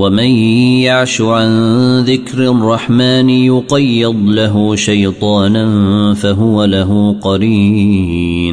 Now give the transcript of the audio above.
ومن يعش عن ذكر الرحمن يقيض له شيطانا فهو له قرين